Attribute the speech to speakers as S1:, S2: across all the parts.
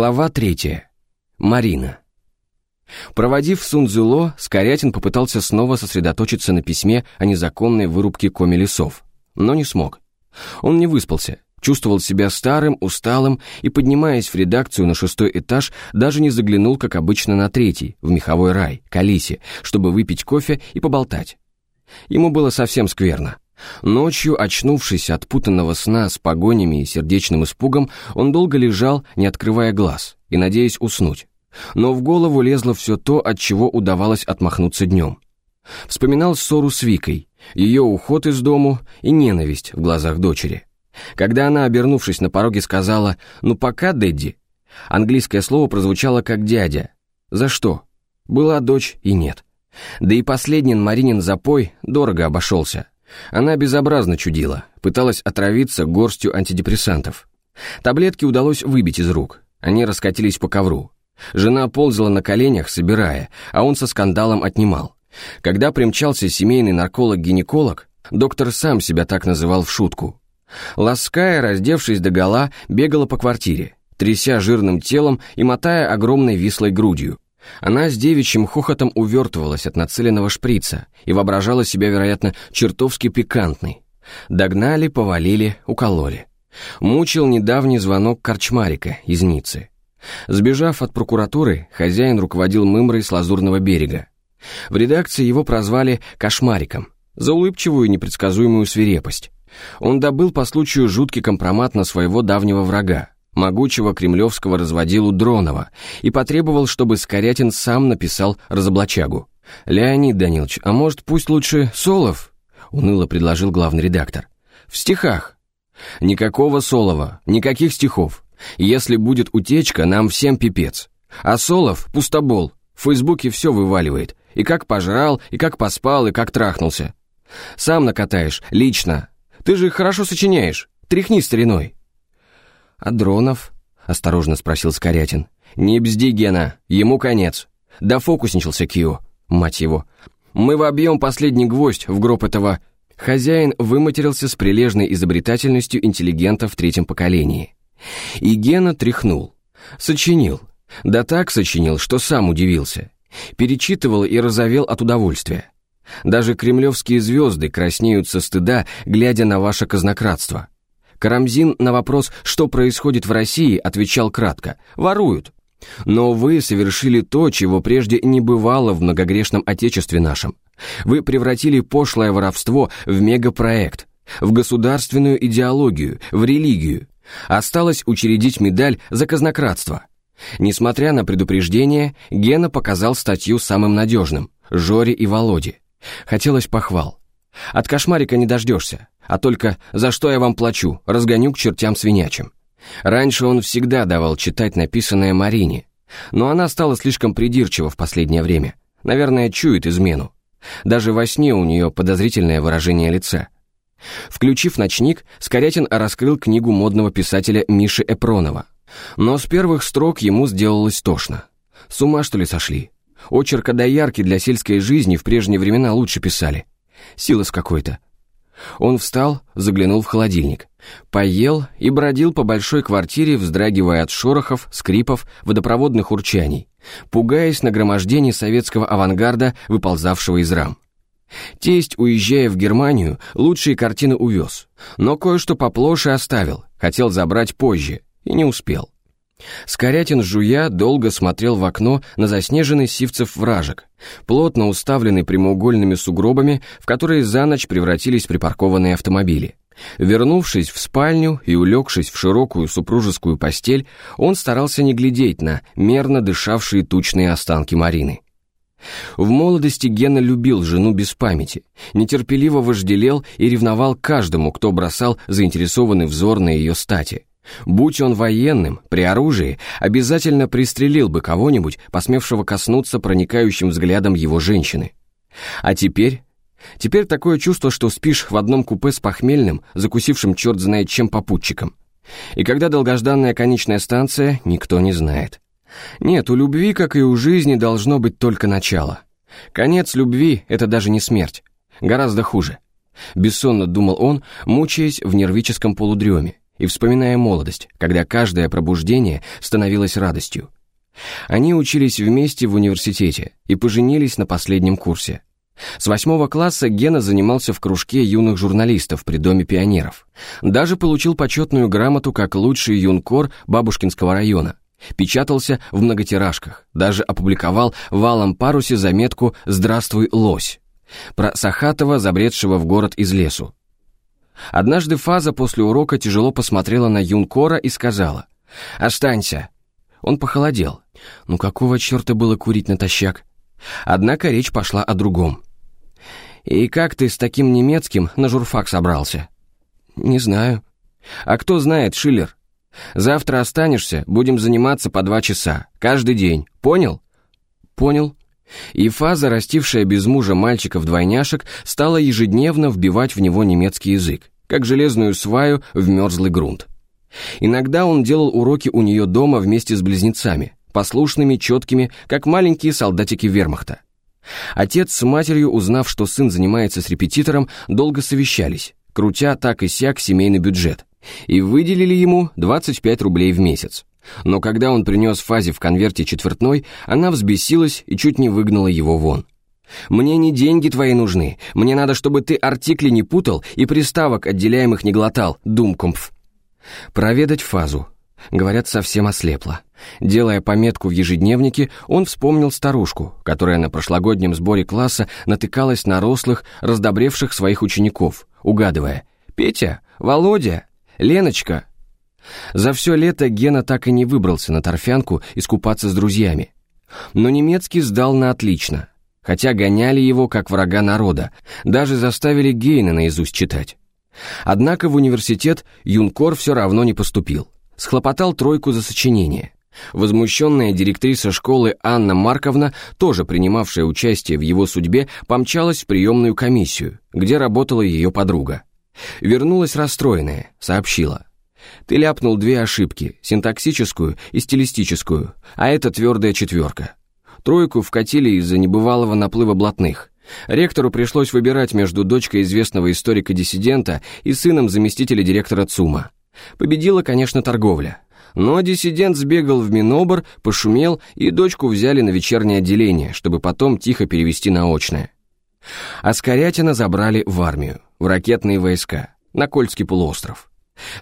S1: Глава третья. Марина. Проводив Сунзюло, Скорятин попытался снова сосредоточиться на письме о незаконной вырубке коми лесов, но не смог. Он не выспался, чувствовал себя старым, усталым и, поднимаясь в редакцию на шестой этаж, даже не заглянул, как обычно, на третий, в меховой рай, к Алисе, чтобы выпить кофе и поболтать. Ему было совсем скверно. Ночью, очнувшись от путанного сна с погонями и сердечным испугом, он долго лежал, не открывая глаз, и надеясь уснуть. Но в голову лезло все то, от чего удавалось отмахнуться днем. Вспоминал ссору с Викой, ее уход из дому и ненависть в глазах дочери. Когда она, обернувшись на пороге, сказала «Ну пока, Дэдди», английское слово прозвучало как «дядя». За что? Была дочь и нет. Да и последний Маринин запой дорого обошелся. Она безобразно чудила, пыталась отравиться горстью антидепрессантов. Таблетки удалось выбить из рук, они раскатились по ковру. Жена ползала на коленях, собирая, а он со скандалом отнимал. Когда примчался семейный нарколог-гинеколог, доктор сам себя так называл в шутку. Лаская, раздевшись догола, бегала по квартире, тряся жирным телом и мотая огромной вислой грудью. Она с девичьим хохотом увертывалась от нацеленного шприца и воображала себя, вероятно, чертовски пикантной. Догнали, повалили, укололи. Мучил недавний звонок Корчмарика из Ниццы. Сбежав от прокуратуры, хозяин руководил мымрой с Лазурного берега. В редакции его прозвали «кошмариком» за улыбчивую непредсказуемую свирепость. Он добыл по случаю жуткий компромат на своего давнего врага, могучего кремлевского разводилу Дронова, и потребовал, чтобы Скорятин сам написал разоблачагу. «Леонид Данилович, а может, пусть лучше Солов?» — уныло предложил главный редактор. «В стихах». «Никакого Солова, никаких стихов. Если будет утечка, нам всем пипец. А Солов — пустобол, в Фейсбуке все вываливает. И как пожрал, и как поспал, и как трахнулся. Сам накатаешь, лично. Ты же хорошо сочиняешь, тряхни стариной». «А Дронов?» — осторожно спросил Скорятин. «Не бзди, Гена, ему конец. Да фокусничался Кио, мать его. Мы вобьем последний гвоздь в гроб этого...» Хозяин выматерился с прилежной изобретательностью интеллигента в третьем поколении. И Гена тряхнул. Сочинил. Да так сочинил, что сам удивился. Перечитывал и разовел от удовольствия. Даже кремлевские звезды краснеют со стыда, глядя на ваше казнократство. Карамзин на вопрос, что происходит в России, отвечал кратко «Воруют». Но вы совершили то, чего прежде не бывало в многогрешном Отечестве нашем. Вы превратили пошлое воровство в мегапроект, в государственную идеологию, в религию. Осталось учредить медаль за казнократство. Несмотря на предупреждение, Гена показал статью самым надежным – Жоре и Володе. Хотелось похвал. От кошмарика не дождешься а только «за что я вам плачу?» разгоню к чертям свинячим. Раньше он всегда давал читать написанное Марине, но она стала слишком придирчива в последнее время. Наверное, чует измену. Даже во сне у нее подозрительное выражение лица. Включив ночник, Скорятин раскрыл книгу модного писателя Миши Эпронова. Но с первых строк ему сделалось тошно. С ума, что ли, сошли? Очерка доярки для сельской жизни в прежние времена лучше писали. Сила с какой-то. Он встал, заглянул в холодильник, поел и бродил по большой квартире, вздрагивая от шорохов, скрипов, водопроводных урчаний, пугаясь нагромождений советского авангарда, выползавшего из рам. Тесть, уезжая в Германию, лучшие картины увез, но кое-что поплоше оставил, хотел забрать позже, и не успел. Скорятин, жуя, долго смотрел в окно на заснеженный сивцев вражек, плотно уставленный прямоугольными сугробами, в которые за ночь превратились припаркованные автомобили. Вернувшись в спальню и улегшись в широкую супружескую постель, он старался не глядеть на мерно дышавшие тучные останки Марины. В молодости Гена любил жену без памяти, нетерпеливо вожделел и ревновал каждому, кто бросал заинтересованный взор на ее стати – Будь он военным, при оружии, обязательно пристрелил бы кого-нибудь, посмевшего коснуться проникающим взглядом его женщины. А теперь... Теперь такое чувство, что спишь в одном купе с похмельным, закусившим черт знает чем попутчиком. И когда долгожданная конечная станция, никто не знает. Нет, у любви, как и у жизни, должно быть только начало. Конец любви — это даже не смерть. Гораздо хуже. Бессонно думал он, мучаясь в нервическом полудреме и вспоминая молодость, когда каждое пробуждение становилось радостью. Они учились вместе в университете и поженились на последнем курсе. С восьмого класса Гена занимался в кружке юных журналистов при Доме пионеров. Даже получил почетную грамоту как лучший юнкор Бабушкинского района. Печатался в многотиражках, даже опубликовал в «Алом парусе» заметку «Здравствуй, лось» про Сахатова, забредшего в город из лесу. Однажды Фаза после урока тяжело посмотрела на юнкора и сказала «Останься». Он похолодел. Ну какого черта было курить натощак? Однако речь пошла о другом. «И как ты с таким немецким на журфак собрался?» «Не знаю». «А кто знает, Шиллер? Завтра останешься, будем заниматься по два часа, каждый день, понял?» «Понял». И Фаза, растившая без мужа мальчиков-двойняшек, стала ежедневно вбивать в него немецкий язык, как железную сваю в мерзлый грунт. Иногда он делал уроки у нее дома вместе с близнецами, послушными, четкими, как маленькие солдатики вермахта. Отец с матерью, узнав, что сын занимается с репетитором, долго совещались, крутя так и сяк семейный бюджет, и выделили ему 25 рублей в месяц. Но когда он принес Фазе в конверте четвертной, она взбесилась и чуть не выгнала его вон. «Мне не деньги твои нужны, мне надо, чтобы ты артикли не путал и приставок отделяемых не глотал, думкомф». Проведать Фазу. Говорят, совсем ослепла. Делая пометку в ежедневнике, он вспомнил старушку, которая на прошлогоднем сборе класса натыкалась на рослых, раздобревших своих учеников, угадывая «Петя, Володя, Леночка». За все лето Гена так и не выбрался на торфянку искупаться с друзьями. Но немецкий сдал на отлично, хотя гоняли его как врага народа, даже заставили Гейна наизусть читать. Однако в университет Юнкор все равно не поступил, схлопотал тройку за сочинение – Возмущенная директриса школы Анна Марковна, тоже принимавшая участие в его судьбе, помчалась в приемную комиссию, где работала ее подруга. Вернулась расстроенная, сообщила. «Ты ляпнул две ошибки, синтаксическую и стилистическую, а это твердая четверка. Тройку вкатили из-за небывалого наплыва блатных. Ректору пришлось выбирать между дочкой известного историка-диссидента и сыном заместителя директора ЦУМа. Победила, конечно, торговля. Но диссидент сбегал в Минобр, пошумел, и дочку взяли на вечернее отделение, чтобы потом тихо перевести на очное. А Скорятина забрали в армию, в ракетные войска, на Кольский полуостров.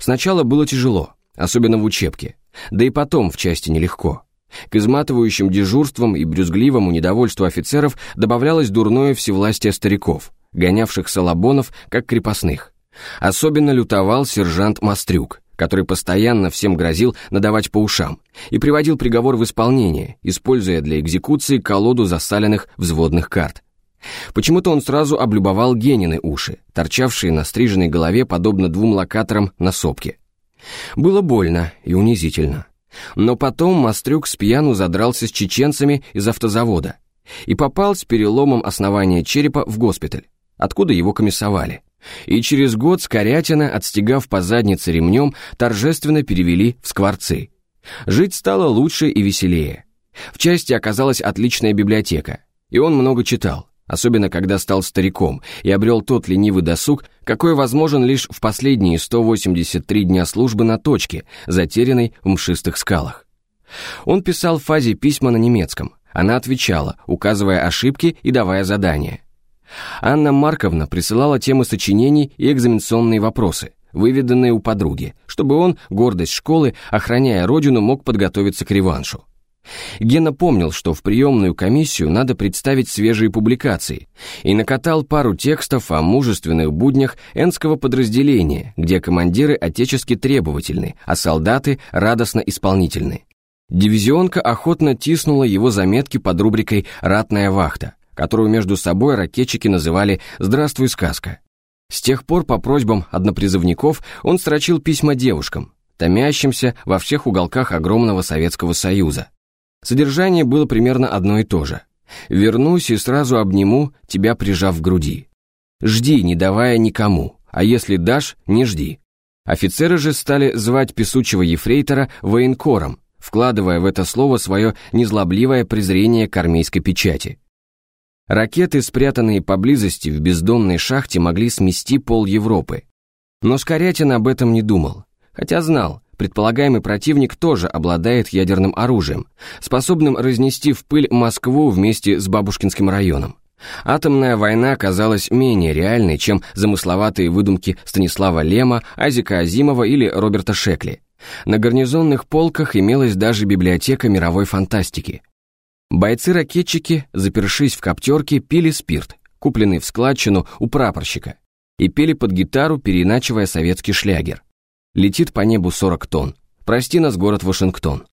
S1: Сначала было тяжело, особенно в учебке, да и потом в части нелегко. К изматывающим дежурствам и брюзгливому недовольству офицеров добавлялось дурное всевластие стариков, гонявших салабонов как крепостных. Особенно лютовал сержант Мастрюк, который постоянно всем грозил надавать по ушам, и приводил приговор в исполнение, используя для экзекуции колоду засаленных взводных карт. Почему-то он сразу облюбовал Генины уши, торчавшие на стриженной голове подобно двум локаторам на сопке. Было больно и унизительно. Но потом Мастрюк с пьяну задрался с чеченцами из автозавода и попал с переломом основания черепа в госпиталь, откуда его комиссовали. И через год Скорятина, отстегав по заднице ремнем, торжественно перевели в Скворцы. Жить стало лучше и веселее. В части оказалась отличная библиотека, и он много читал, особенно когда стал стариком и обрел тот ленивый досуг, какой возможен лишь в последние 183 дня службы на точке, затерянной в мшистых скалах. Он писал фазе письма на немецком, она отвечала, указывая ошибки и давая задания. Анна Марковна присылала темы сочинений и экзаменационные вопросы, выведанные у подруги, чтобы он, гордость школы, охраняя родину, мог подготовиться к реваншу. Гена помнил, что в приемную комиссию надо представить свежие публикации, и накатал пару текстов о мужественных буднях Энского подразделения, где командиры отечески требовательны, а солдаты радостно исполнительны. Дивизионка охотно тиснула его заметки под рубрикой «Ратная вахта», которую между собой ракетчики называли «Здравствуй, сказка». С тех пор по просьбам однопризывников он строчил письма девушкам, томящимся во всех уголках огромного Советского Союза. Содержание было примерно одно и то же. «Вернусь и сразу обниму, тебя прижав в груди. Жди, не давая никому, а если дашь, не жди». Офицеры же стали звать песучего ефрейтора военкором, вкладывая в это слово свое незлобливое презрение к армейской печати. Ракеты, спрятанные поблизости в бездонной шахте, могли смести пол Европы. Но Скорятин об этом не думал, хотя знал, предполагаемый противник тоже обладает ядерным оружием, способным разнести в пыль Москву вместе с Бабушкинским районом. Атомная война казалась менее реальной, чем замысловатые выдумки Станислава Лема, Азика Азимова или Роберта Шекли. На гарнизонных полках имелась даже библиотека мировой фантастики. Бойцы-ракетчики, запершись в коптерке, пили спирт, купленный в складчину у прапорщика, и пели под гитару, переиначивая советский шлягер. Летит по небу 40 тонн. Прости нас, город Вашингтон.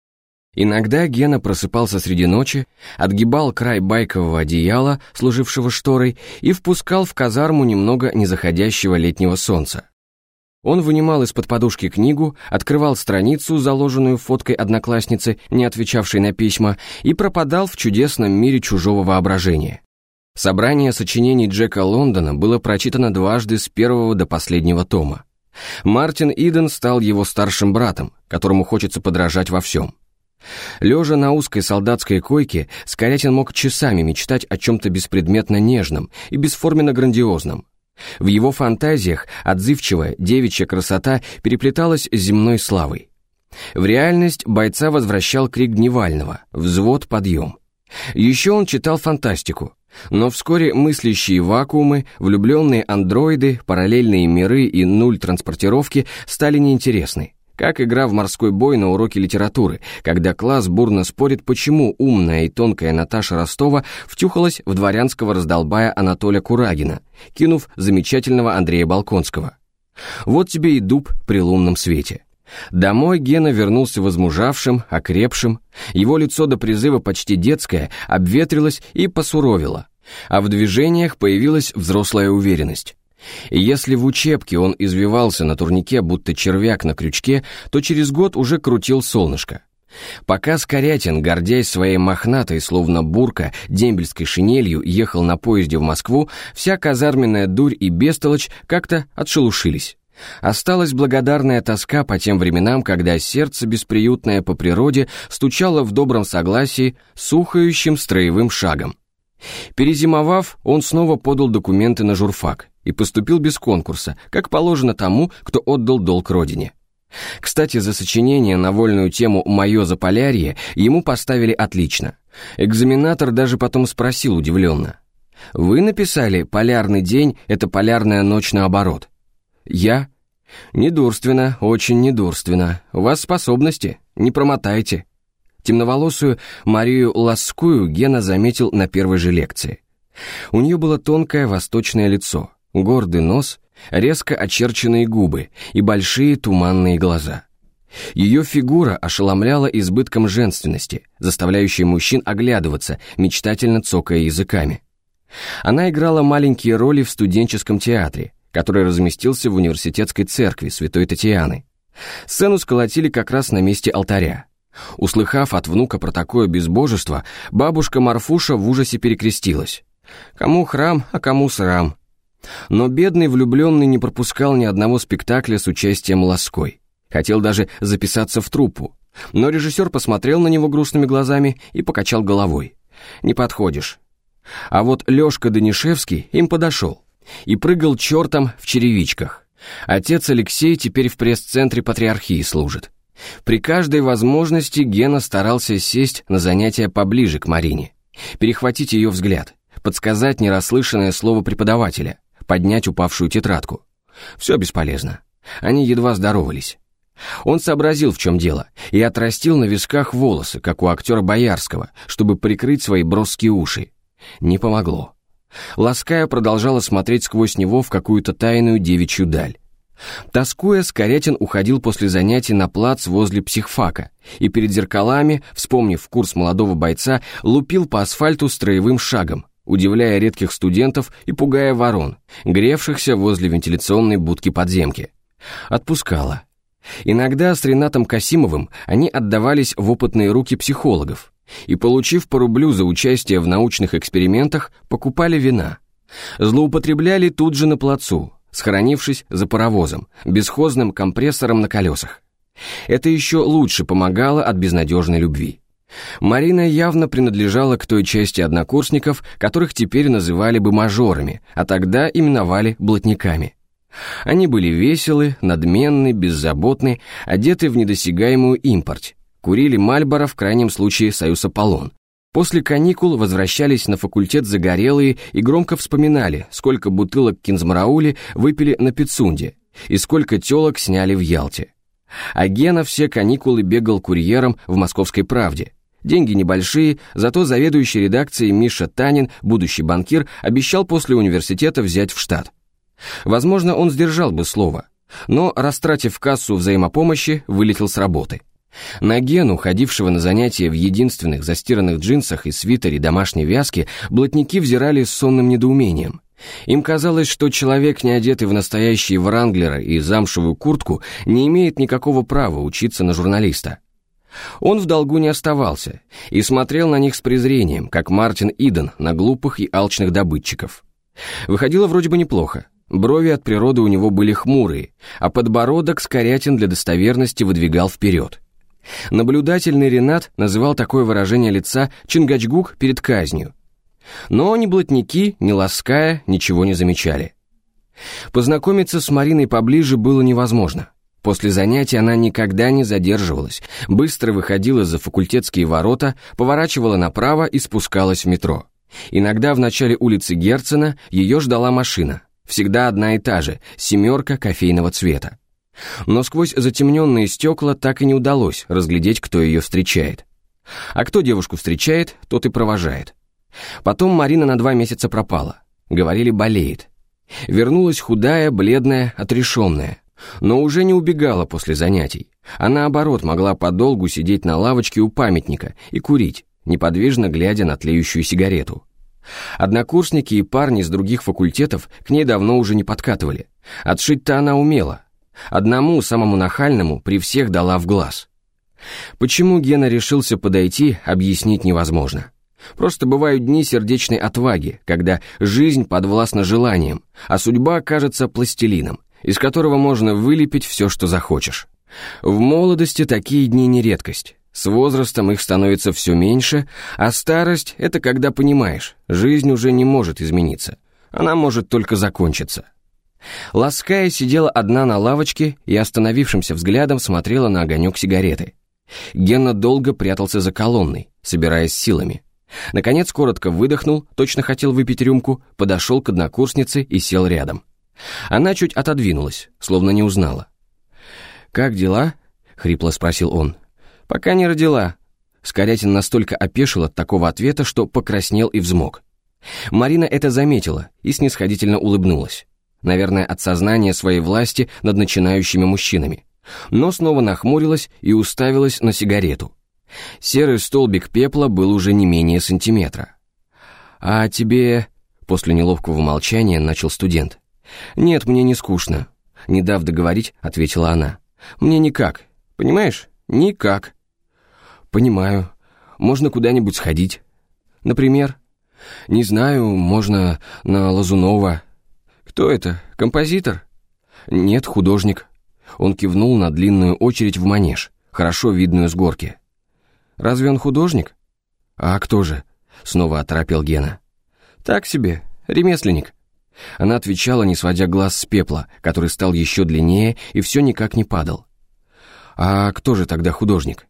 S1: Иногда Гена просыпался среди ночи, отгибал край байкового одеяла, служившего шторой, и впускал в казарму немного незаходящего летнего солнца. Он вынимал из-под подушки книгу, открывал страницу, заложенную фоткой одноклассницы, не отвечавшей на письма, и пропадал в чудесном мире чужого воображения. Собрание сочинений Джека Лондона было прочитано дважды с первого до последнего тома. Мартин Иден стал его старшим братом, которому хочется подражать во всем. Лежа на узкой солдатской койке, Скорятин мог часами мечтать о чем-то беспредметно нежном и бесформенно грандиозном. В его фантазиях отзывчивая девичья красота переплеталась с земной славой. В реальность бойца возвращал крик Дневального «Взвод, подъем!». Еще он читал фантастику, но вскоре мыслящие вакуумы, влюбленные андроиды, параллельные миры и нуль транспортировки стали неинтересны. Как игра в морской бой на уроке литературы, когда класс бурно спорит, почему умная и тонкая Наташа Ростова втюхалась в дворянского раздолбая Анатолия Курагина, кинув замечательного Андрея Балконского. Вот тебе и дуб при лунном свете. Домой Гена вернулся возмужавшим, окрепшим, его лицо до призыва почти детское обветрилось и посуровило, а в движениях появилась взрослая уверенность. И если в учебке он извивался на турнике, будто червяк на крючке, то через год уже крутил солнышко. Пока Скорятин, гордясь своей мохнатой, словно бурка, дембельской шинелью, ехал на поезде в Москву, вся казарменная дурь и бестолочь как-то отшелушились. Осталась благодарная тоска по тем временам, когда сердце, бесприютное по природе, стучало в добром согласии с строевым шагом. Перезимовав, он снова подал документы на журфак и поступил без конкурса, как положено тому, кто отдал долг родине. Кстати, за сочинение на вольную тему «Мое Заполярье» ему поставили отлично. Экзаменатор даже потом спросил удивленно. «Вы написали «Полярный день» — это полярная ночь наоборот?» «Я?» «Недурственно, очень недурственно. У вас способности, не промотайте». Темноволосую Марию Ласкую Гена заметил на первой же лекции. У нее было тонкое восточное лицо, гордый нос, резко очерченные губы и большие туманные глаза. Ее фигура ошеломляла избытком женственности, заставляющей мужчин оглядываться, мечтательно цокая языками. Она играла маленькие роли в студенческом театре, который разместился в университетской церкви Святой Татьяны. Сцену сколотили как раз на месте алтаря. Услыхав от внука про такое безбожество, бабушка Марфуша в ужасе перекрестилась. Кому храм, а кому срам. Но бедный влюбленный не пропускал ни одного спектакля с участием Лоской. Хотел даже записаться в труппу. Но режиссер посмотрел на него грустными глазами и покачал головой. «Не подходишь». А вот Лешка Данишевский им подошел и прыгал чертом в черевичках. Отец Алексей теперь в пресс-центре патриархии служит. При каждой возможности Гена старался сесть на занятия поближе к Марине, перехватить ее взгляд, подсказать нерасслышанное слово преподавателя, поднять упавшую тетрадку. Все бесполезно. Они едва здоровались. Он сообразил, в чем дело, и отрастил на висках волосы, как у актера Боярского, чтобы прикрыть свои броские уши. Не помогло. Лаская продолжала смотреть сквозь него в какую-то тайную девичью даль. Тоскуя, Скорятин уходил после занятий на плац возле психфака и перед зеркалами, вспомнив курс молодого бойца, лупил по асфальту строевым шагом, удивляя редких студентов и пугая ворон, гревшихся возле вентиляционной будки подземки. Отпускала. Иногда с Ренатом Касимовым они отдавались в опытные руки психологов и, получив по рублю за участие в научных экспериментах, покупали вина. Злоупотребляли тут же на плацу, схоронившись за паровозом, бесхозным компрессором на колесах. Это еще лучше помогало от безнадежной любви. Марина явно принадлежала к той части однокурсников, которых теперь называли бы мажорами, а тогда именовали блатниками. Они были веселы, надменны, беззаботны, одеты в недосягаемую импорт, курили Мальборо, в крайнем случае Союз Аполлон. После каникул возвращались на факультет загорелые и громко вспоминали, сколько бутылок кинзмараули выпили на Пицунде и сколько телок сняли в Ялте. А Гена все каникулы бегал курьером в «Московской правде». Деньги небольшие, зато заведующий редакцией Миша Танин, будущий банкир, обещал после университета взять в штат. Возможно, он сдержал бы слово, но, растратив кассу взаимопомощи, вылетел с работы. На Гену, ходившего на занятия в единственных застиранных джинсах и свитере домашней вязки, блатники взирали с сонным недоумением. Им казалось, что человек, не одетый в настоящие вранглеры и замшевую куртку, не имеет никакого права учиться на журналиста. Он в долгу не оставался и смотрел на них с презрением, как Мартин Иден на глупых и алчных добытчиков. Выходило вроде бы неплохо. Брови от природы у него были хмурые, а подбородок Скорятин для достоверности выдвигал вперед. Наблюдательный Ренат называл такое выражение лица Чингачгук перед казнью. Но ни блатники, ни лаская ничего не замечали. Познакомиться с Мариной поближе было невозможно. После занятий она никогда не задерживалась, быстро выходила за факультетские ворота, поворачивала направо и спускалась в метро. Иногда в начале улицы Герцена ее ждала машина, всегда одна и та же, семерка кофейного цвета. Но сквозь затемненные стекла так и не удалось разглядеть, кто ее встречает. А кто девушку встречает, тот и провожает. Потом Марина на два месяца пропала. Говорили, болеет. Вернулась худая, бледная, отрешенная. Но уже не убегала после занятий, а наоборот могла подолгу сидеть на лавочке у памятника и курить, неподвижно глядя на тлеющую сигарету. Однокурсники и парни с других факультетов к ней давно уже не подкатывали. Отшить-то она умела, Одному, самому нахальному, при всех дала в глаз. Почему Гена решился подойти, объяснить невозможно. Просто бывают дни сердечной отваги, когда жизнь подвластна желаниям, а судьба кажется пластилином, из которого можно вылепить все, что захочешь. В молодости такие дни не редкость. С возрастом их становится все меньше, а старость — это когда понимаешь, жизнь уже не может измениться. Она может только закончиться. Лаская сидела одна на лавочке и остановившимся взглядом смотрела на огонек сигареты. Генна долго прятался за колонной, собираясь силами. Наконец коротко выдохнул, точно хотел выпить рюмку, подошел к однокурснице и сел рядом. Она чуть отодвинулась, словно не узнала. «Как дела?» — хрипло спросил он. «Пока не родила». Скорятин настолько опешил от такого ответа, что покраснел и взмок. Марина это заметила и снисходительно улыбнулась наверное, от сознания своей власти над начинающими мужчинами, но снова нахмурилась и уставилась на сигарету. Серый столбик пепла был уже не менее сантиметра. «А тебе...» — после неловкого молчания начал студент. «Нет, мне не скучно», — не дав договорить, ответила она. «Мне никак, понимаешь? Никак». «Понимаю. Можно куда-нибудь сходить. Например?» «Не знаю, можно на Лазунова, «Кто это? Композитор?» «Нет, художник». Он кивнул на длинную очередь в манеж, хорошо видную с горки. «Разве он художник?» «А кто же?» — снова оторопел Гена. «Так себе, ремесленник». Она отвечала, не сводя глаз с пепла, который стал еще длиннее и все никак не падал. «А кто же тогда художник?»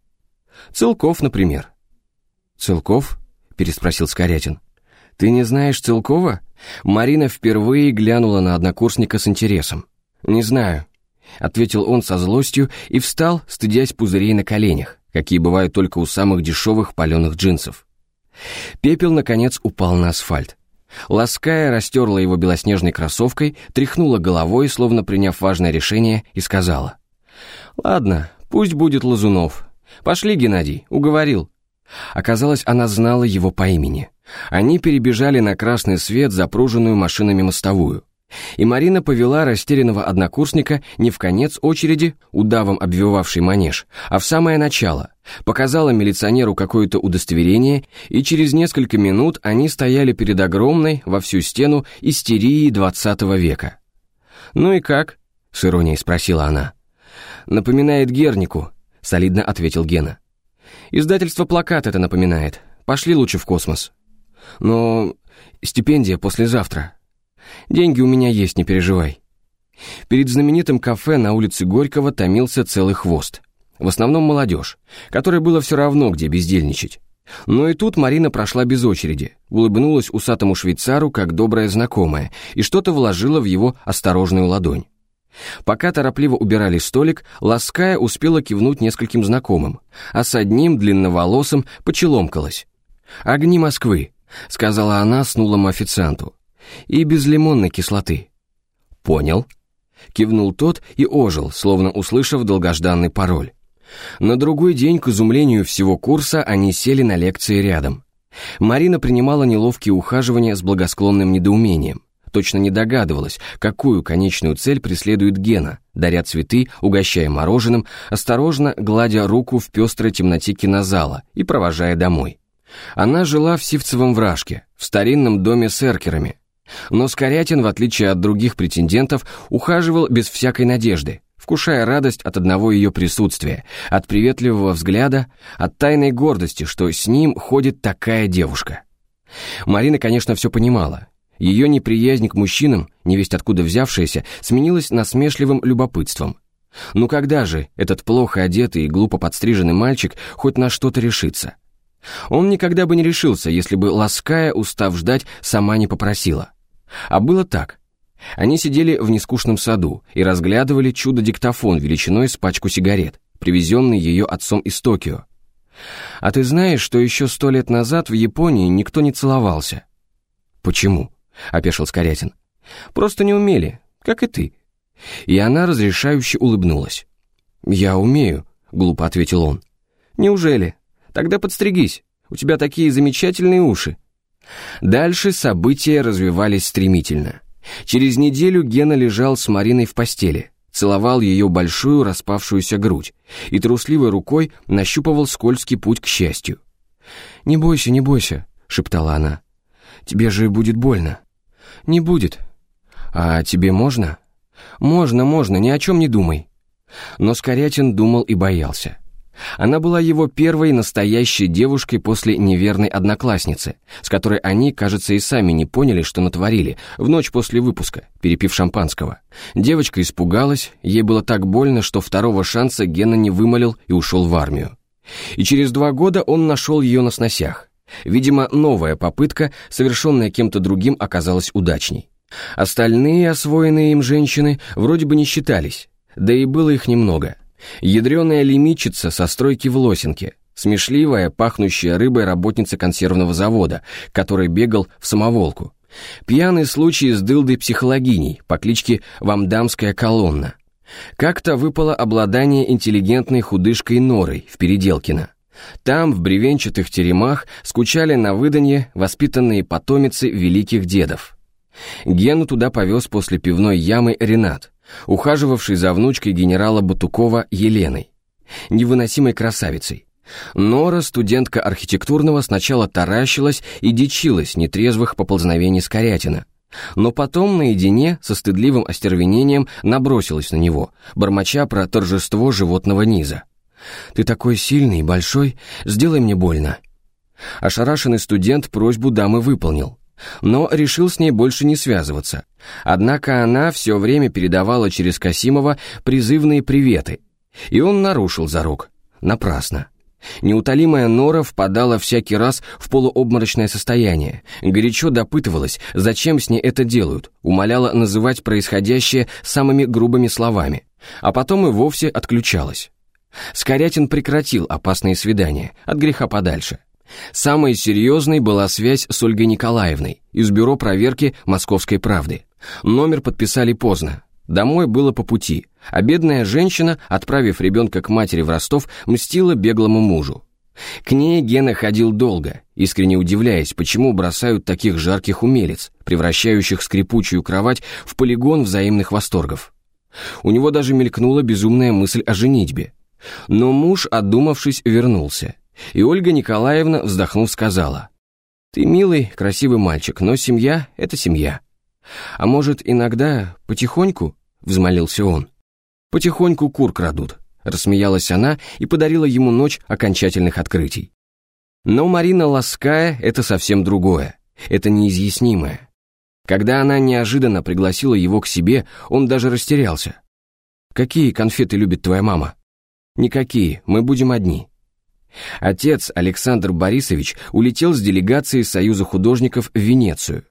S1: «Целков, например». «Целков?» — переспросил Скорятин. «Ты не знаешь Целкова?» Марина впервые глянула на однокурсника с интересом. «Не знаю», — ответил он со злостью и встал, стыдясь пузырей на коленях, какие бывают только у самых дешевых паленых джинсов. Пепел, наконец, упал на асфальт. Лаская растерла его белоснежной кроссовкой, тряхнула головой, словно приняв важное решение, и сказала. «Ладно, пусть будет Лазунов. Пошли, Геннадий, уговорил». Оказалось, она знала его по имени. Они перебежали на красный свет, запруженную машинами мостовую. И Марина повела растерянного однокурсника не в конец очереди, удавом обвивавший манеж, а в самое начало. Показала милиционеру какое-то удостоверение, и через несколько минут они стояли перед огромной, во всю стену, истерией двадцатого века. «Ну и как?» — с иронией спросила она. «Напоминает Гернику», — солидно ответил Гена. «Издательство «Плакат» это напоминает. Пошли лучше в космос». Но стипендия послезавтра. Деньги у меня есть, не переживай. Перед знаменитым кафе на улице Горького томился целый хвост. В основном молодежь, которой было все равно, где бездельничать. Но и тут Марина прошла без очереди, улыбнулась усатому швейцару как добрая знакомая и что-то вложила в его осторожную ладонь. Пока торопливо убирали столик, Лаская успела кивнуть нескольким знакомым, а с одним длинноволосым почеломкалась. «Огни Москвы», — сказала она снулому официанту, — «и без лимонной кислоты». «Понял», — кивнул тот и ожил, словно услышав долгожданный пароль. На другой день, к изумлению всего курса, они сели на лекции рядом. Марина принимала неловкие ухаживания с благосклонным недоумением. Точно не догадывалась, какую конечную цель преследует Гена, даря цветы, угощая мороженым, осторожно гладя руку в пестрой темноте кинозала и провожая домой. Она жила в Сивцевом вражке, в старинном доме с эркерами. Но Скорятин, в отличие от других претендентов, ухаживал без всякой надежды, вкушая радость от одного ее присутствия, от приветливого взгляда, от тайной гордости, что с ним ходит такая девушка. Марина, конечно, все понимала. Ее неприязнь к мужчинам, невесть откуда взявшаяся, сменилась насмешливым любопытством. Ну когда же этот плохо одетый и глупо подстриженный мальчик хоть на что-то решится? Он никогда бы не решился, если бы, лаская, устав ждать, сама не попросила. А было так. Они сидели в нескучном саду и разглядывали чудо-диктофон величиной с пачку сигарет, привезенный ее отцом из Токио. «А ты знаешь, что еще сто лет назад в Японии никто не целовался?» «Почему?» — опешил Скорятин. «Просто не умели, как и ты». И она разрешающе улыбнулась. «Я умею», — глупо ответил он. «Неужели? Тогда подстригись, у тебя такие замечательные уши». Дальше события развивались стремительно. Через неделю Гена лежал с Мариной в постели, целовал ее большую распавшуюся грудь и трусливой рукой нащупывал скользкий путь к счастью. «Не бойся, не бойся», — шептала она. «Тебе же будет больно». «Не будет». «А тебе можно?» «Можно, можно, ни о чем не думай». Но Скорятин думал и боялся. Она была его первой настоящей девушкой после неверной одноклассницы, с которой они, кажется, и сами не поняли, что натворили, в ночь после выпуска, перепив шампанского. Девочка испугалась, ей было так больно, что второго шанса Гена не вымолил и ушел в армию. И через два года он нашел ее на сносях. Видимо, новая попытка, совершенная кем-то другим, оказалась удачней. Остальные освоенные им женщины вроде бы не считались, да и было их немного – Ядреная лимитчица со стройки в Лосинке, смешливая, пахнущая рыбой работница консервного завода, который бегал в самоволку. Пьяный случай с дылдой-психологиней по кличке Вамдамская колонна. Как-то выпало обладание интеллигентной худышкой Норой в Переделкино. Там, в бревенчатых теремах, скучали на выданье воспитанные потомицы великих дедов. Гену туда повез после пивной ямы Ренат, ухаживавший за внучкой генерала Батукова Еленой, невыносимой красавицей. Нора, студентка архитектурного, сначала таращилась и дичилась нетрезвых поползновений Скорятина, но потом наедине со стыдливым остервенением набросилась на него, бормоча про торжество животного низа. «Ты такой сильный и большой, сделай мне больно». Ошарашенный студент просьбу дамы выполнил но решил с ней больше не связываться. Однако она все время передавала через Касимова призывные приветы, и он нарушил зарок. Напрасно. Неутолимая Нора впадала всякий раз в полуобморочное состояние, горячо допытывалась, зачем с ней это делают, умоляла называть происходящее самыми грубыми словами, а потом и вовсе отключалась. Скорятин прекратил опасные свидания, от греха подальше. Самой серьезной была связь с Ольгой Николаевной из бюро проверки «Московской правды». Номер подписали поздно. Домой было по пути, а бедная женщина, отправив ребенка к матери в Ростов, мстила беглому мужу. К ней Гена ходил долго, искренне удивляясь, почему бросают таких жарких умелец, превращающих скрипучую кровать в полигон взаимных восторгов. У него даже мелькнула безумная мысль о женитьбе. Но муж, отдумавшись, вернулся – и Ольга Николаевна, вздохнув, сказала, «Ты милый, красивый мальчик, но семья — это семья. А может, иногда потихоньку?» — взмолился он. «Потихоньку кур крадут», — рассмеялась она и подарила ему ночь окончательных открытий. Но Марина Лаская — это совсем другое, это неизъяснимое. Когда она неожиданно пригласила его к себе, он даже растерялся. «Какие конфеты любит твоя мама?» «Никакие, мы будем одни». Отец, Александр Борисович, улетел с делегацией Союза художников в Венецию.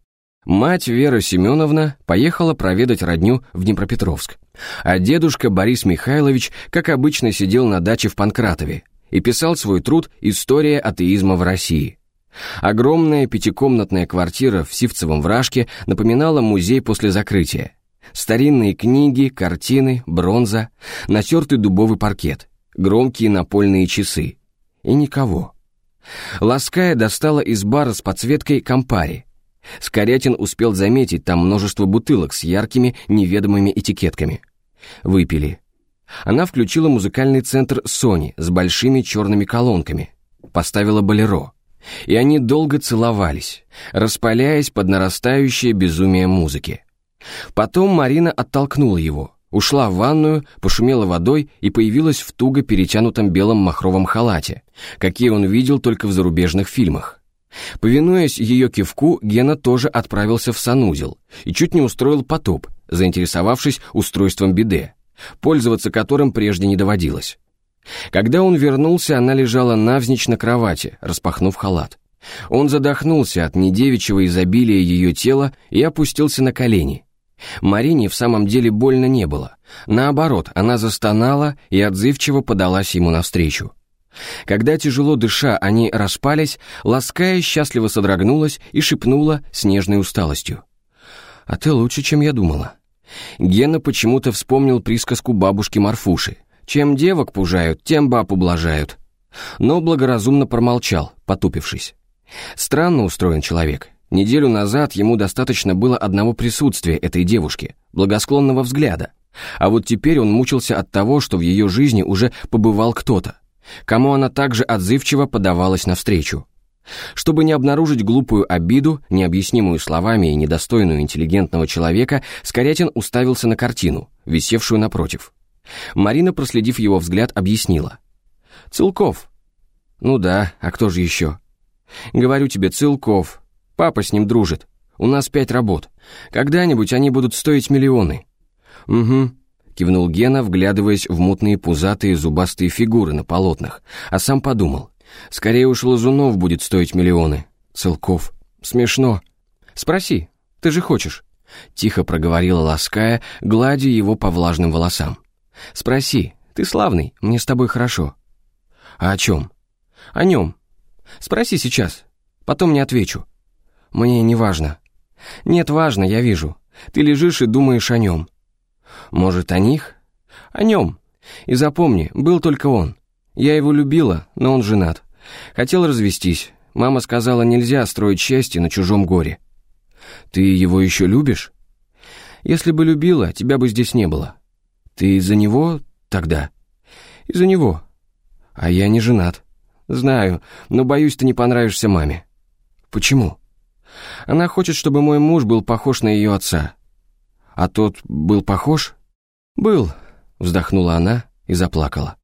S1: Мать Вера Семеновна поехала проведать родню в Днепропетровск. А дедушка Борис Михайлович, как обычно, сидел на даче в Панкратове и писал свой труд «История атеизма в России». Огромная пятикомнатная квартира в Сивцевом вражке напоминала музей после закрытия. Старинные книги, картины, бронза, натертый дубовый паркет, громкие напольные часы. И никого. Лаская достала из бара с подсветкой компари. Скорятин успел заметить там множество бутылок с яркими неведомыми этикетками. Выпили. Она включила музыкальный центр Sony с большими черными колонками. Поставила болеро. И они долго целовались, распаляясь под нарастающее безумие музыки. Потом Марина оттолкнула его, ушла в ванную, пошумела водой и появилась в туго перетянутом белом махровом халате, какие он видел только в зарубежных фильмах. Повинуясь ее кивку, Гена тоже отправился в санузел и чуть не устроил потоп, заинтересовавшись устройством биде, пользоваться которым прежде не доводилось. Когда он вернулся, она лежала навзничь на кровати, распахнув халат. Он задохнулся от недевичьего изобилия ее тела и опустился на колени. Марине в самом деле больно не было. Наоборот, она застонала и отзывчиво подалась ему навстречу. Когда тяжело дыша они распались, лаская счастливо содрогнулась и шепнула с нежной усталостью. «А ты лучше, чем я думала». Гена почему-то вспомнил присказку бабушки Марфуши — чем девок пужают, тем баб ублажают. Но благоразумно промолчал, потупившись. Странно устроен человек. Неделю назад ему достаточно было одного присутствия этой девушки, благосклонного взгляда. А вот теперь он мучился от того, что в ее жизни уже побывал кто-то, кому она также отзывчиво подавалась навстречу. Чтобы не обнаружить глупую обиду, необъяснимую словами и недостойную интеллигентного человека, Скорятин уставился на картину, висевшую напротив. Марина, проследив его взгляд, объяснила. «Целков». «Ну да, а кто же еще?» «Говорю тебе, Целков. Папа с ним дружит. У нас пять работ. Когда-нибудь они будут стоить миллионы». «Угу», — кивнул Гена, вглядываясь в мутные пузатые зубастые фигуры на полотнах, а сам подумал. «Скорее уж Лазунов будет стоить миллионы. Целков. Смешно. Спроси, ты же хочешь?» Тихо проговорила лаская, гладя его по влажным волосам. Спроси, ты славный, мне с тобой хорошо. А о чем? О нем. Спроси сейчас, потом не отвечу. Мне не важно. Нет, важно, я вижу. Ты лежишь и думаешь о нем. Может, о них? О нем. И запомни, был только он. Я его любила, но он женат. Хотел развестись. Мама сказала, нельзя строить счастье на чужом горе. Ты его еще любишь? Если бы любила, тебя бы здесь не было. Ты из-за него тогда? Из-за него. А я не женат. Знаю, но боюсь, ты не понравишься маме. Почему? Она хочет, чтобы мой муж был похож на ее отца. А тот был похож? Был, вздохнула она и заплакала.